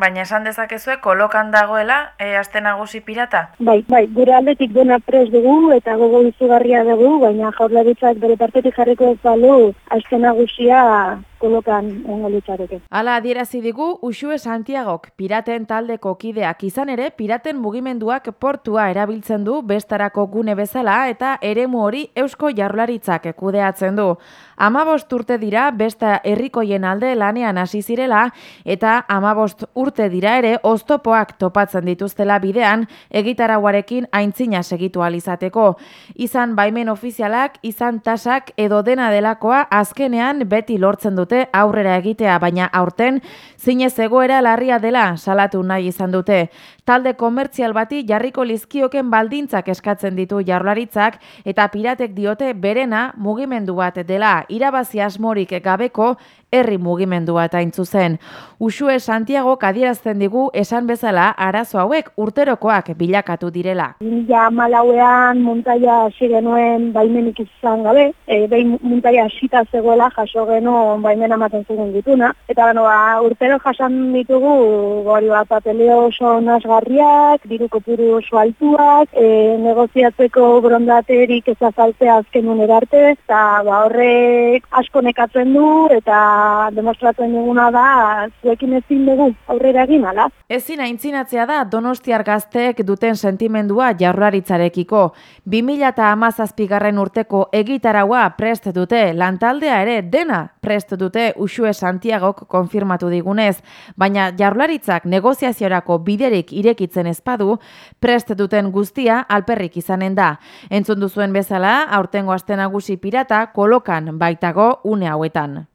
Baina esan dezakezue kolokan dagoela e, aste nagusi pirata? Bai, bai, gure aldetik dena pres dugu eta gogo izugarria dugu, baina jaurlaritzak bere partetik jarriko ez balu aste nagusia kolokan ongo litzareke. Hala adierazi digu Uxue Santiagok piraten taldeko kideak izan ere piraten mugimenduak portua erabiltzen du bestarako gune bezala eta eremu hori Eusko Jaurlaritzak kudeatzen du. Amabost urte dira besta herrikoien alde lanean hasi zirela eta amabost urte dira ere oztopoak topatzen dituztela bidean egitarauarekin aintzina segitu alizateko. Izan baimen ofizialak, izan tasak edo dena delakoa azkenean beti lortzen dute dute aurrera egitea, baina aurten zinez egoera larria dela salatu nahi izan dute. Talde komertzial bati jarriko lizkioken baldintzak eskatzen ditu jaurlaritzak eta piratek diote berena mugimendu bat dela irabazi asmorik gabeko herri mugimendua eta intzuzen. Usue Santiago kadierazten digu esan bezala arazo hauek urterokoak bilakatu direla. Ja malauean montaia hasi genuen baimenik izan gabe, e, behin montaia hasita zegoela jaso geno baimena ematen zuen dituna. Eta beno, ba, urtero jasan ditugu gori bat papeleo oso nasgarriak, diru kopuru oso altuak, e, negoziatzeko brondaterik ezazaltzea azken unerarte, eta ba, horrek asko nekatzen du, eta demostratzen duguna da zuekin ezin dugu aurrera egin ala. Ezin aintzinatzea da Donostiar gazteek duten sentimendua jaurlaritzarekiko. 2017 garren urteko egitaraua prest dute lantaldea ere dena prest dute Uxue Santiagok konfirmatu digunez, baina jaurlaritzak negoziaziorako biderik irekitzen ezpadu, prest duten guztia alperrik izanen da. Entzun duzuen bezala, aurtengo aste nagusi pirata kolokan baitago une hauetan.